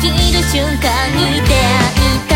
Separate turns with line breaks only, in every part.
起きる瞬間に出会いた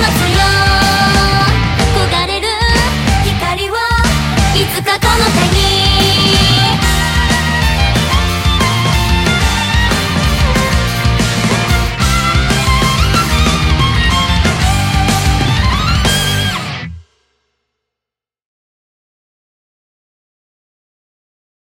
never too long.